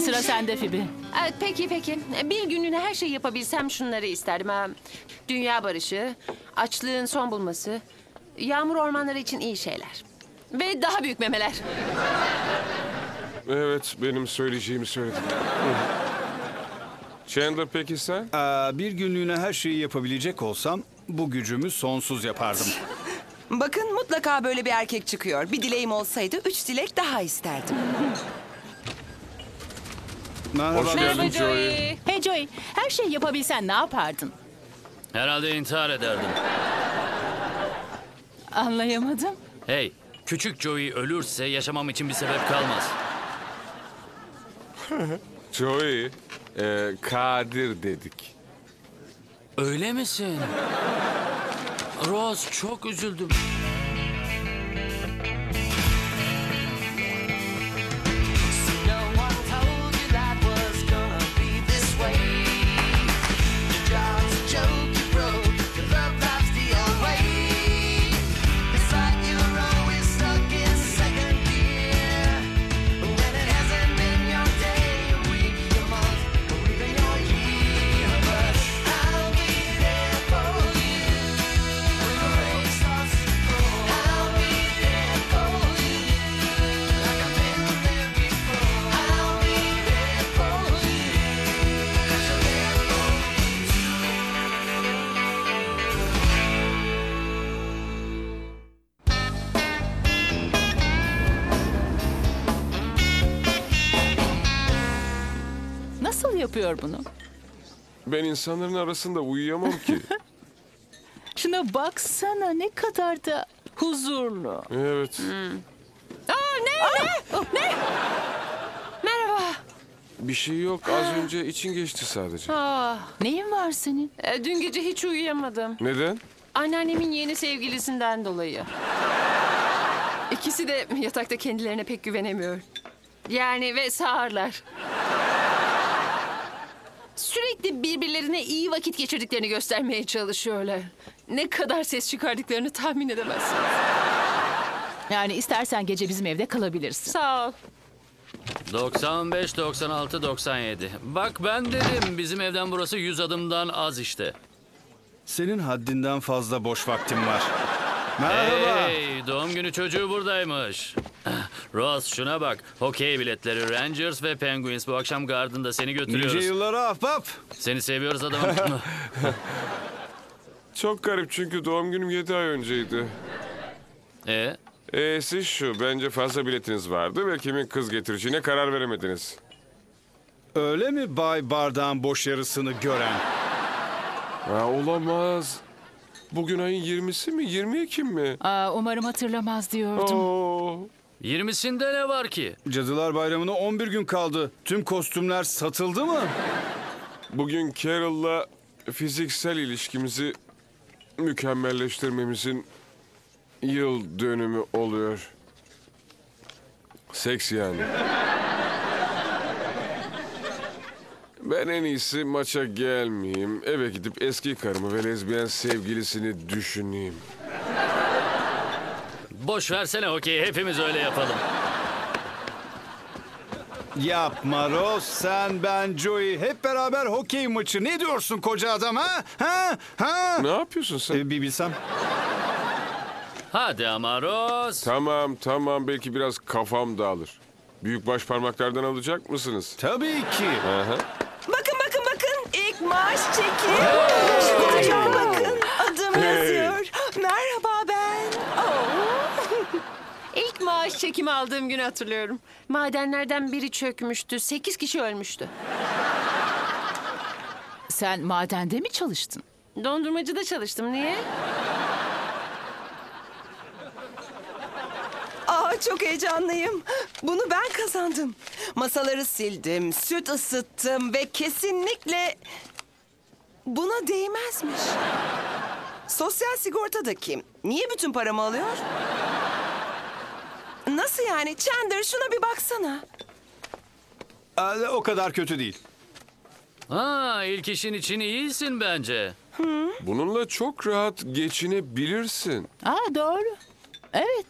Sıra sende Fibi. Evet, peki peki. Bir günlüğüne her şeyi yapabilsem şunları isterdim. Ha. Dünya barışı, açlığın son bulması, yağmur ormanları için iyi şeyler. Ve daha büyük memeler. Evet, benim söyleyeceğimi söyledim. Chandler peki sen? Aa, bir günlüğüne her şeyi yapabilecek olsam bu gücümü sonsuz yapardım. Bakın mutlaka böyle bir erkek çıkıyor. Bir dileğim olsaydı üç dilek daha isterdim. Merhaba. Hoş geldin Joey. Hey Joey, her şeyi yapabilsen ne yapardın? Herhalde intihar ederdim. Anlayamadım. Hey, küçük Joey ölürse yaşamam için bir sebep kalmaz. Joey, e, Kadir dedik. Öyle misin? Rose çok üzüldüm. Yapıyor bunu? Ben insanların arasında uyuyamam ki. Şuna baksana ne kadar da huzurlu. evet. Aa ne? Ne? ne? Merhaba. Bir şey yok. Az önce için geçti sadece. Aa, Neyin var senin? e, dün gece hiç uyuyamadım. Neden? Anneannemin yeni sevgilisinden dolayı. İkisi de yatakta kendilerine pek güvenemiyor. Yani ve sağırlar. Sürekli birbirlerine iyi vakit geçirdiklerini göstermeye çalışıyorlar. Ne kadar ses çıkardıklarını tahmin edemezsin. Yani istersen gece bizim evde kalabilirsin. Sağ ol. 95, 96, 97. Bak ben dedim bizim evden burası 100 adımdan az işte. Senin haddinden fazla boş vaktim var. Merhaba. Hey, doğum günü çocuğu buradaymış. Ross şuna bak. Hokey biletleri Rangers ve Penguins bu akşam Garden'da seni Nice götürüyoruz. yıllara ahbap. Seni seviyoruz adamım. Çok garip çünkü doğum günüm 7 ay önceydi. e, E'si şu, bence fazla biletiniz vardı ve kimin kız getireceğine karar veremediniz. Öyle mi Bay Bardağın boş yarısını gören? Ha, olamaz. Bugün ayın 20'si mi, 20 Ekim mi? Aa, umarım hatırlamaz diyordum. Oo. 20'sinde ne var ki? Cadılar Bayramı'na 11 gün kaldı. Tüm kostümler satıldı mı? Bugün Carol'la fiziksel ilişkimizi mükemmelleştirmemizin yıl dönümü oluyor. Seks yani. Ben en iyisi maça gelmeyeyim. Eve gidip eski karımı ve lezbiyen sevgilisini düşüneyim. Boş versene hokey hepimiz öyle yapalım. Yapma Ross, sen, ben, Joey hep beraber hokey maçı. Ne diyorsun koca adam ha? Ha? Ha? Ne yapıyorsun sen? Ee, bir bilsem. Hadi ama Ross. Tamam tamam belki biraz kafam dağılır. Büyük baş parmaklardan alacak mısınız? Tabii ki. Aha. Bakın bakın bakın ilk maaş çeki. Kocaman bakın adım Hey. yazıyor. Merhaba ben. Oo. Maaş çekimi aldığım günü hatırlıyorum. Madenlerden biri çökmüştü. Sekiz kişi ölmüştü. Sen madende mi çalıştın? Dondurmacıda çalıştım. Niye? Aa çok heyecanlıyım. Bunu ben kazandım. Masaları sildim, süt ısıttım ve kesinlikle buna değmezmiş. Sosyal sigorta da kim? Niye bütün paramı alıyor? Nasıl yani? Chandler şuna bir baksana. Aa, o kadar kötü değil. Ha, ilk işin için iyisin bence. Bununla çok rahat geçinebilirsin. Aa doğru. Evet.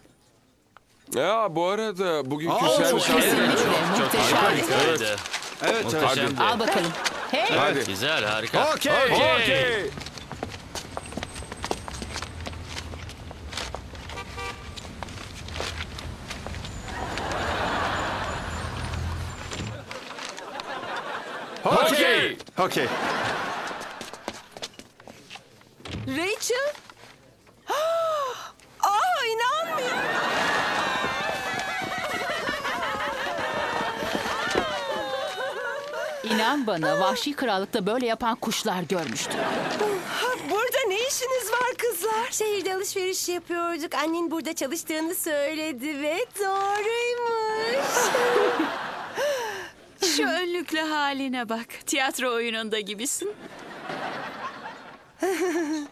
Ya bu arada bugünkü Aa, servis çok hakkında- Kesinlikle Çok muhteşem. harikaydı. Evet, evet. Muhteşemdi. Al bakalım. Hey. Hadi. Güzel, harika. Okey. Okey. Okey. Rachel? Aa inanmıyorum. İnan bana vahşi krallıkta böyle yapan kuşlar görmüştüm. Burada ne işiniz var kızlar? Şehirde alışveriş yapıyorduk. Annen burada çalıştığını söyledi ve doğruymuş. Şu önlüklü haline bak. Tiyatro oyununda gibisin.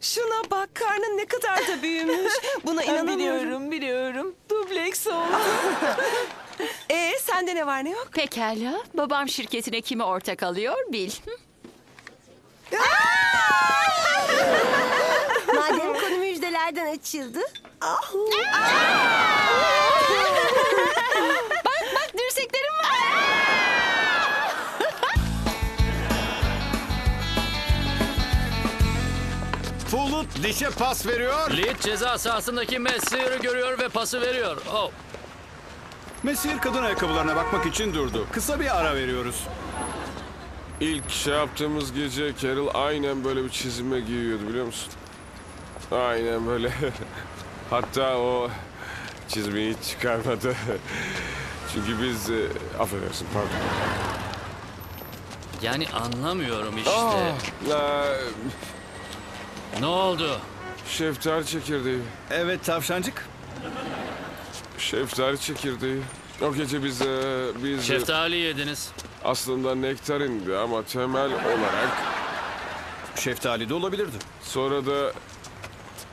Şuna bak karnın ne kadar da büyümüş. Buna inanamıyorum. biliyorum biliyorum. Dubleks oldu. Ee sende ne var ne yok? Pekala. Babam şirketine kimi ortak alıyor bil. Madem konu müjdelerden açıldı. Bak Fulut dişe pas veriyor. Lead ceza sahasındaki Messier'ı görüyor ve pası veriyor. Oh. Mesir kadın ayakkabılarına bakmak için durdu. Kısa bir ara veriyoruz. İlk şey yaptığımız gece Carol aynen böyle bir çizime giyiyordu biliyor musun? Aynen böyle. Hatta o çizmeyi hiç çıkarmadı. Çünkü biz... E, affedersin pardon. Yani anlamıyorum işte. Aa, Ne oldu? şeftali çekirdeği. Evet tavşancık. Şeftali çekirdeği. O gece biz, e, biz e, Şeftali yediniz. aslında nektarindi ama temel olarak Şeftali de olabilirdi. sonra da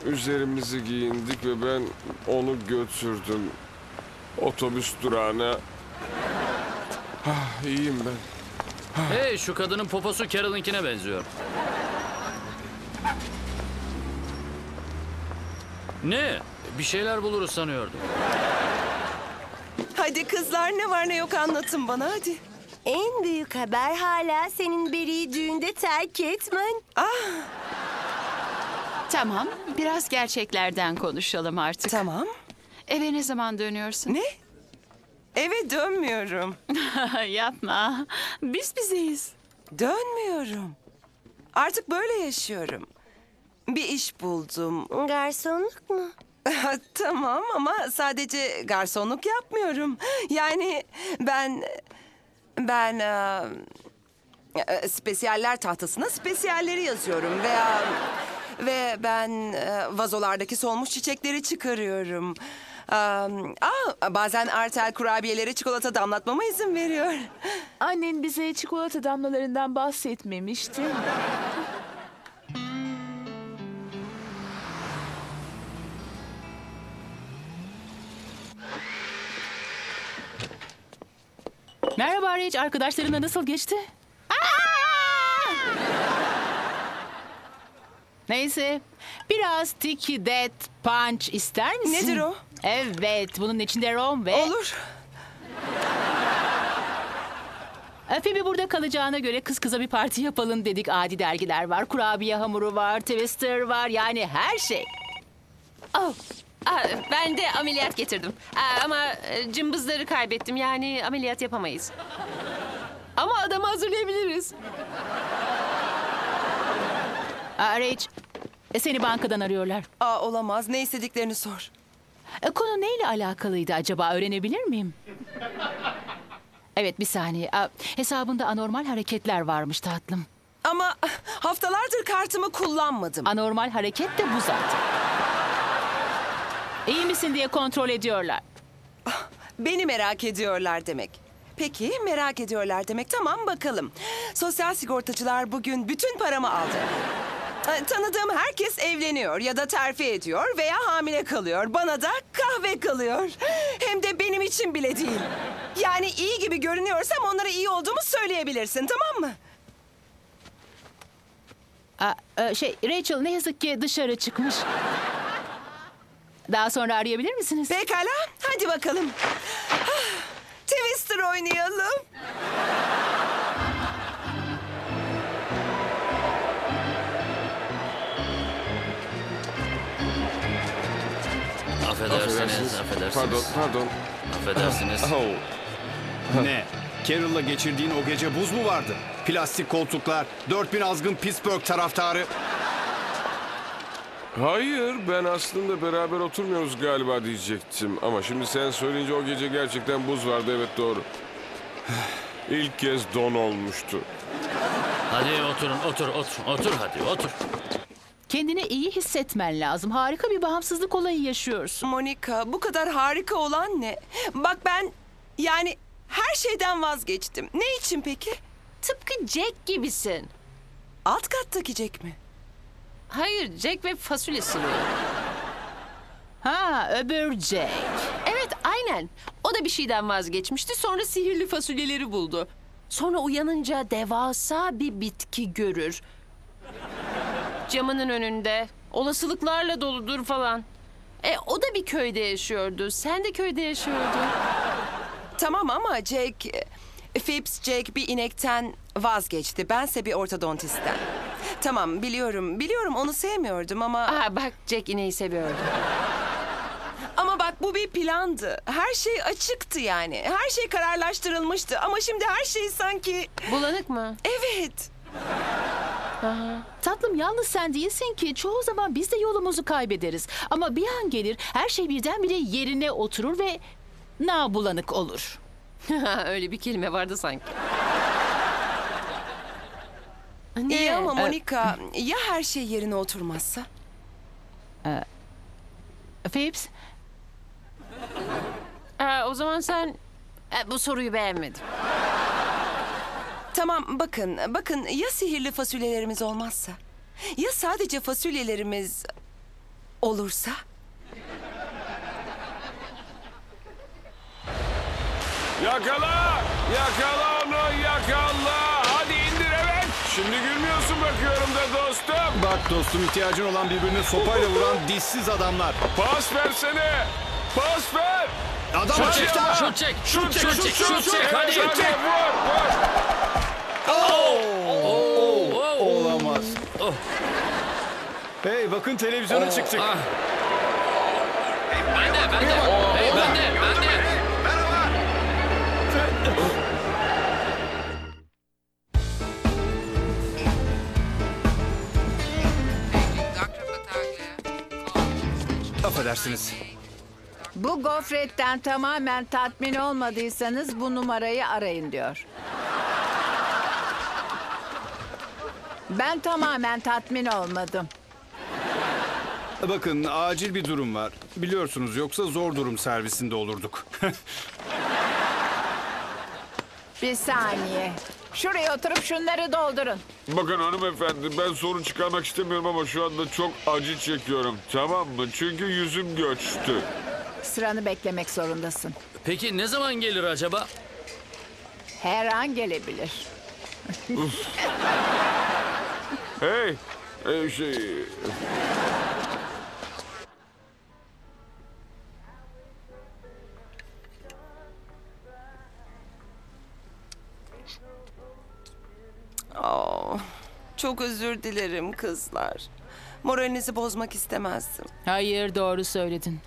üzerimizi giyindik ve ben onu götürdüm otobüs durağına. Ah, iyiyim ben. Hey şu kadının poposu Carol'ınkine benziyor. Ne? Bir şeyler buluruz sanıyordum. Hadi kızlar ne var ne yok anlatın bana hadi. En büyük haber hala senin Beri'yi düğünde terk etmen. Tamam. Biraz gerçeklerden konuşalım artık. Tamam. Eve ne zaman dönüyorsun? Ne? Eve dönmüyorum. Yapma. Biz bizeyiz. Dönmüyorum. Artık böyle yaşıyorum. Bir iş buldum. Garsonluk mu? tamam ama sadece garsonluk yapmıyorum. Yani ben ben e, e, spesiyaller tahtasına spesiyalleri yazıyorum veya ve ben e, vazolardaki solmuş çiçekleri çıkarıyorum. Am, Aa, bazen artel kurabiyeleri çikolata damlatmama izin veriyor. Annen bize çikolata damlalarından bahsetmemişti. Merhaba Rage, arkadaşlarınla nasıl geçti? Neyse, biraz Tiki Dead Punch ister misin? Nedir o? Evet, bunun içinde rom ve... Olur. Phoebe burada kalacağına göre kız kıza bir parti yapalım dedik. Adi dergiler var, kurabiye hamuru var, twister var, yani her şey. Oh. Aa, ben de ameliyat getirdim. Aa, ama e, cımbızları kaybettim. Yani ameliyat yapamayız. Ama adamı hazırlayabiliriz. Aa, Rage, e, seni bankadan arıyorlar. Aa, olamaz. Ne istediklerini sor. E, konu neyle alakalıydı acaba öğrenebilir miyim? Evet bir saniye. Aa, hesabında anormal hareketler varmış tatlım. Ama haftalardır kartımı kullanmadım. Anormal hareket de bu zaten. İyi misin diye kontrol ediyorlar. Beni merak ediyorlar demek. Peki merak ediyorlar demek. Tamam bakalım. Sosyal sigortacılar bugün bütün paramı aldı. Ee, Tanıdığım herkes evleniyor ya da terfi ediyor veya hamile kalıyor. Bana da kahve kalıyor. Hem de benim için bile değil. Yani iyi gibi görünüyorsam onlara iyi olduğumu söyleyebilirsin tamam mı? Aa, e, şey Rachel ne yazık ki dışarı çıkmış. Daha sonra arayabilir misiniz? Pekala hadi bakalım. Ah, Twister Twister oynayalım. Affedersiniz, affedersiniz. Pardon, pardon. Affedersiniz. Oh. Ne? Carol'la geçirdiğin o gece buz mu vardı? Plastik koltuklar, 4000 azgın Pittsburgh taraftarı. Hayır, ben aslında beraber oturmuyoruz galiba diyecektim. Ama şimdi sen söyleyince o gece gerçekten buz vardı, evet doğru. İlk kez don olmuştu. Hadi oturun, otur, otur, otur hadi, otur. Kendini iyi hissetmen lazım. Harika bir bağımsızlık olayı yaşıyorsun. Monica bu kadar harika olan ne? Bak ben yani her şeyden vazgeçtim. Ne için peki? Tıpkı Jack gibisin. Alt kattaki Jack mi? Hayır, Jack ve fasulye suluyor. Ha öbür Jack. Evet, aynen. O da bir şeyden vazgeçmişti. Sonra sihirli fasulyeleri buldu. Sonra uyanınca devasa bir bitki görür. Camının önünde. Olasılıklarla doludur falan. E o da bir köyde yaşıyordu. Sen de köyde yaşıyordun. Tamam ama Jack... Phipps Jack bir inekten vazgeçti. Bense bir ortodontistten. Tamam biliyorum. Biliyorum onu sevmiyordum ama... Aa bak Jack ineği seviyordu. Ama bak bu bir plandı. Her şey açıktı yani. Her şey kararlaştırılmıştı. Ama şimdi her şey sanki... Bulanık mı? Evet. Tatlım yalnız sen değilsin ki. Çoğu zaman biz de yolumuzu kaybederiz. Ama bir an gelir her şey birdenbire yerine oturur ve na bulanık olur. Öyle bir kelime vardı sanki. İyi ama Ee, Monica ya her şey yerine oturmazsa? Phipps, Aa, o zaman sen e, bu soruyu beğenmedin. Tamam bakın, bakın ya sihirli fasulyelerimiz olmazsa? Ya sadece fasulyelerimiz olursa? Yakala! Yakala onu, yakala! Şimdi gülmüyorsun bakıyorum da dostum. Bak dostum ihtiyacın olan birbirini sopayla vuran dişsiz adamlar. Pas versene! Pas ver! Adam Şut açıkta. çek, Şut çek, Şut çek, şut çek, şut çek, hadi. hadi, vur, vur. Olamaz. Oh. Hey bakın televizyona çıktık. Ah. Ben de, ben de, hey, ben de, ben de. Affedersiniz. Bu gofretten tamamen tatmin olmadıysanız bu numarayı arayın diyor. Ben tamamen tatmin olmadım. Bakın acil bir durum var. Biliyorsunuz yoksa zor durum servisinde olurduk. Bir saniye. Şuraya oturup şunları doldurun. Bakın hanımefendi ben sorun çıkarmak istemiyorum ama şu anda çok acı çekiyorum. Tamam mı? Çünkü yüzüm göçtü. Sıranı beklemek zorundasın. Peki ne zaman gelir acaba? Her an gelebilir. Hey! e, şey... çok özür dilerim kızlar. Moralinizi bozmak istemezdim. hayır doğru söyledin.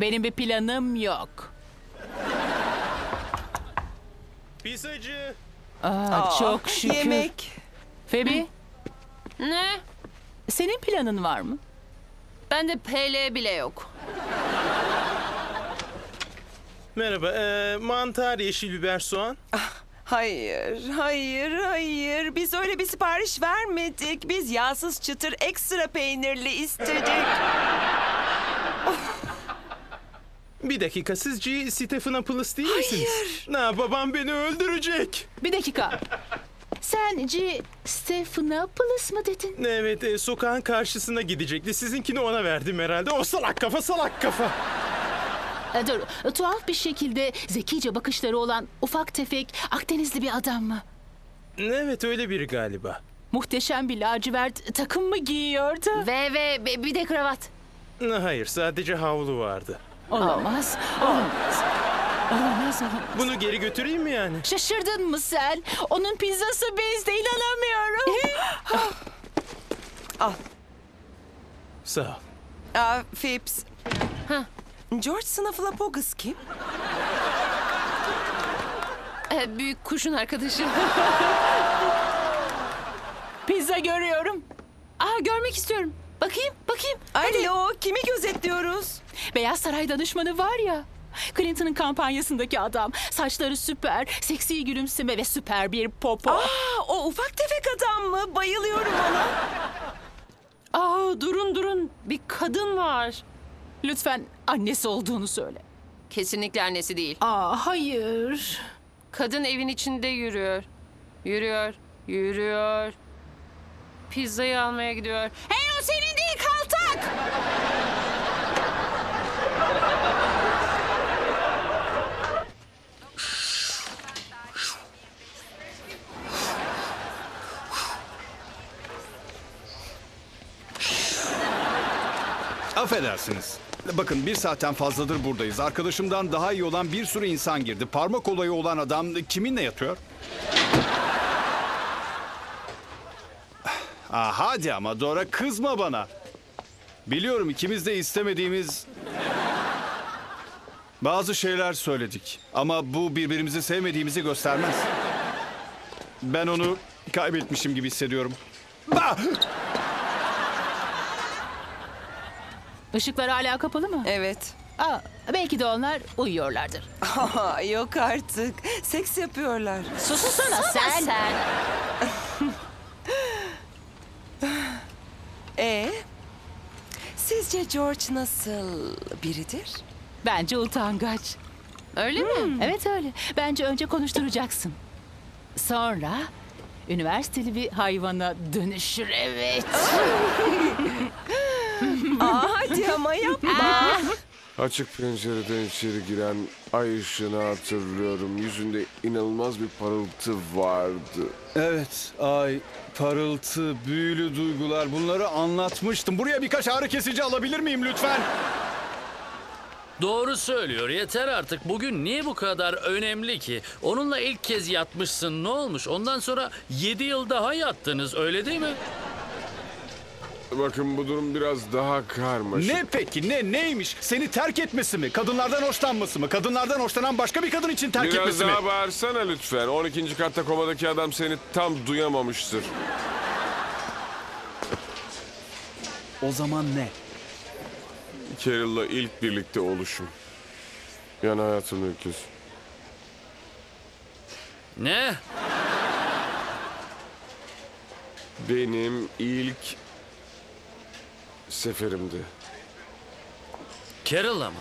Benim bir planım yok. Pizzacı. Aa, Aa, çok şükür. Yemek. Febi, Ne? senin planın var mı? Bende PL bile yok. Merhaba. Ee, mantar, yeşil biber, soğan. Hayır, hayır, hayır. Biz öyle bir sipariş vermedik. Biz yağsız çıtır ekstra peynirli istedik. Bir dakika siz G. Stephanopoulos değil misiniz? Na babam beni öldürecek. Bir dakika. Sen G. Stephanopoulos mı dedin? Evet e, sokağın karşısına gidecekti. Sizinkini ona verdim herhalde. O salak kafa salak kafa. E, dur, tuhaf bir şekilde zekice bakışları olan ufak tefek Akdenizli bir adam mı? Evet öyle biri galiba. Muhteşem bir lacivert takım mı giyiyordu? Ve ve be- bir de kravat. Na, Hayır sadece havlu vardı. Olamaz, olamaz. Olamaz olamaz. Bunu geri götüreyim mi yani? Şaşırdın mı sen? Onun pizzası bizde inanamıyorum. Sağ ol. Aa, Phipps. George Snuffleupagus kim? Ee, büyük kuşun arkadaşı. Pizza görüyorum. Aa görmek istiyorum. Bakayım, bakayım. Alo, kimi gözetliyoruz? Beyaz Saray danışmanı var ya. Clinton'ın kampanyasındaki adam. Saçları süper, seksi gülümseme ve süper bir popo. Aa, o ufak tefek adam mı? Bayılıyorum ona. Aa durun durun. Bir kadın var. Lütfen annesi olduğunu söyle. Kesinlikle annesi değil. Aa hayır. Kadın evin içinde yürüyor. Yürüyor, yürüyor. Pizzayı almaya gidiyor. Hey o senin değil kaltak! Affedersiniz. Bakın bir saatten fazladır buradayız. Arkadaşımdan daha iyi olan bir sürü insan girdi. Parmak olayı olan adam kiminle yatıyor? Ah, hadi ama Dora kızma bana. Biliyorum ikimiz de istemediğimiz bazı şeyler söyledik. Ama bu birbirimizi sevmediğimizi göstermez. Ben onu kaybetmişim gibi hissediyorum. Ah! Işıklar hala kapalı mı? Evet. Aa, belki de onlar uyuyorlardır. Aa, yok artık. Seks yapıyorlar. Susana sen. E Sizce George nasıl biridir? Bence utangaç. Öyle mi? Evet öyle. Bence önce konuşturacaksın. Sonra üniversiteli bir hayvana dönüşür evet. Aa, hadi ama yapma. Açık pencereden içeri giren ay ışığını hatırlıyorum. Yüzünde inanılmaz bir parıltı vardı. Evet, ay, parıltı, büyülü duygular bunları anlatmıştım. Buraya birkaç ağrı kesici alabilir miyim lütfen? Doğru söylüyor. Yeter artık. Bugün niye bu kadar önemli ki? Onunla ilk kez yatmışsın. Ne olmuş? Ondan sonra 7 yıl daha yattınız. Öyle değil mi? Bakın bu durum biraz daha karmaşık. Ne peki, ne, neymiş? Seni terk etmesi mi? Kadınlardan hoşlanması mı? Kadınlardan hoşlanan başka bir kadın için terk Biraz etmesi daha mi? bağırsana lütfen. 12. katta komadaki adam seni tam duyamamıştır. O zaman ne? Carol'la ilk birlikte oluşum. Yani hayatımda ilk kez. Ne? Benim ilk seferimdi. Carol'la mı?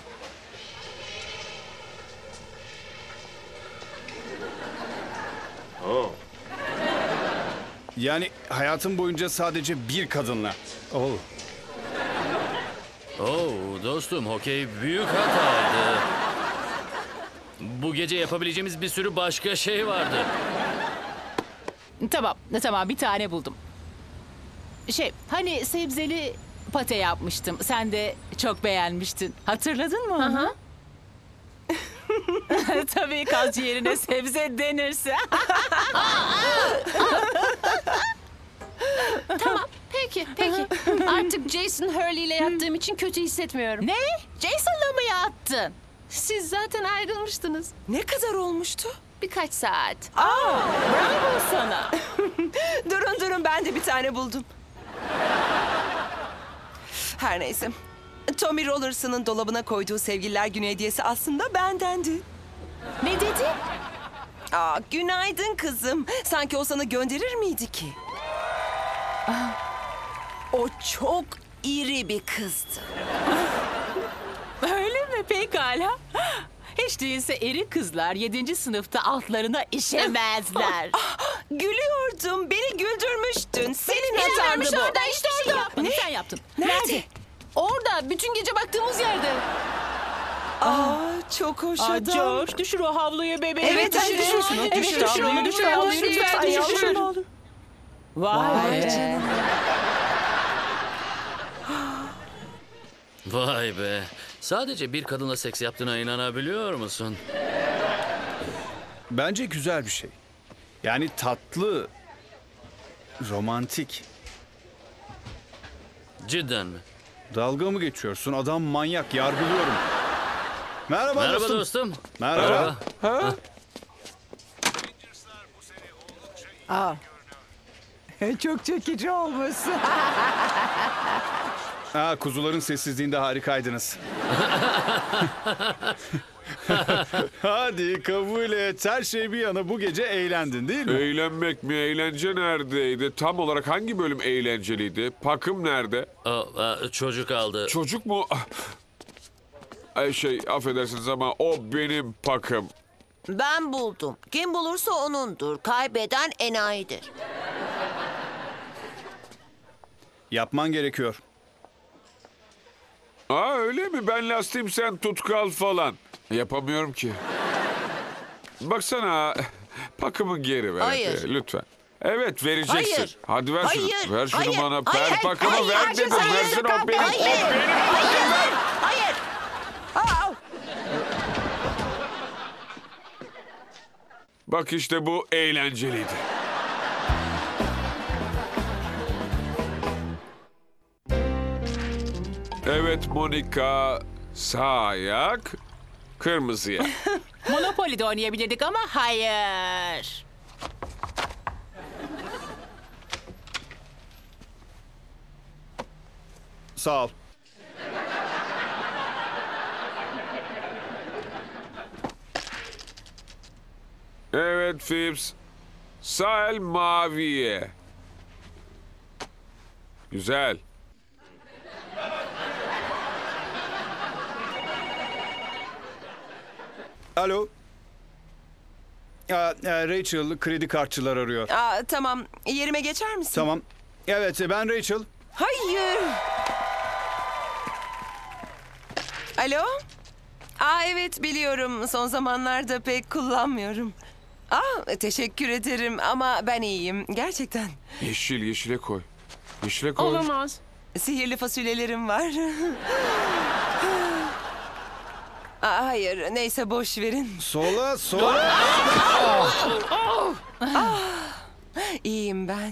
Yani hayatım boyunca sadece bir kadınla. Oh. Oo dostum hokey büyük hataydı. Bu gece yapabileceğimiz bir sürü başka şey vardı. tamam, tamam bir tane buldum. Şey, hani sebzeli pate yapmıştım. Sen de çok beğenmiştin. Hatırladın mı onu? Tabii kaz yerine sebze denirse. Tamam, peki, peki. Artık Jason Hurley ile yattığım için kötü hissetmiyorum. ne? Jason'la mı yattın? Siz zaten ayrılmıştınız. Ne kadar olmuştu? Birkaç saat. Bravo sana. durun durun ben de bir tane buldum. Her neyse. Tommy Rollers'ın dolabına koyduğu sevgililer günü hediyesi aslında bendendi. ne dedi? Aa, günaydın kızım. Sanki o sana gönderir miydi ki? O çok iri bir kızdı. Öyle mi? Pekala. Hiç değilse eri kızlar 7. sınıfta altlarına işemezler. Gülüyordum. Beni güldürmüştün. Senin hatandı bu. orada işte orada. Yapmadın, sen yaptın. Nerede? Orada bütün gece baktığımız yerde. Aa, çok hoş Aa, adam. George düşür o havluyu bebeğim. Evet, düşür şunu, Evet, düşür düşür onu, düşür havluyu lütfen. Düşür olur. Vay be. Vay be. Sadece bir kadınla seks yaptığına inanabiliyor musun? Bence güzel bir şey. Yani tatlı, romantik. Cidden mi? Dalga mı geçiyorsun? Adam manyak, yargılıyorum. Merhaba, Merhaba dostum. dostum. Merhaba. Aa. Çok çekici olmuşsun. Ha, kuzuların sessizliğinde harikaydınız. Hadi kabul et. Her şey bir yana bu gece eğlendin değil mi? Eğlenmek mi? Eğlence neredeydi? Tam olarak hangi bölüm eğlenceliydi? Pakım nerede? Aa, aa, çocuk aldı. Çocuk mu? Ah. Ay şey affedersiniz ama o benim pakım. Ben buldum. Kim bulursa onundur. Kaybeden enayidir. Yapman gerekiyor. Aa öyle mi? Ben lastiğim sen tutkal falan. Yapamıyorum ki. Baksana pakımı geri ver. Hayır. hadi, Lütfen. Evet vereceksin. Hayır. Hadi ver Hayır. şunu. Ver şunu Hayır. bana. Hayır. Ver pakımı Hayır. ver Hayır. dedim. Hayır. Versin o benim. Hayır. O benim. Hayır. Hayır. Bak işte bu eğlenceliydi. Evet Monika sağ ayak kırmızıya. Monopoly'de oynayabilirdik ama hayır. Sağ ol. Evet Phipps. Sağ el maviye. Güzel. Alo. Aa, e, Rachel kredi kartçılar arıyor. Aa, tamam. Yerime geçer misin? Tamam. Evet ben Rachel. Hayır. Alo? Aa evet biliyorum. Son zamanlarda pek kullanmıyorum. Aa teşekkür ederim ama ben iyiyim. Gerçekten. Yeşil yeşile koy. Yeşile koy. Olamaz. Sihirli fasulyelerim var. Aa, hayır neyse boş verin. Sola sola. İyiyim ben.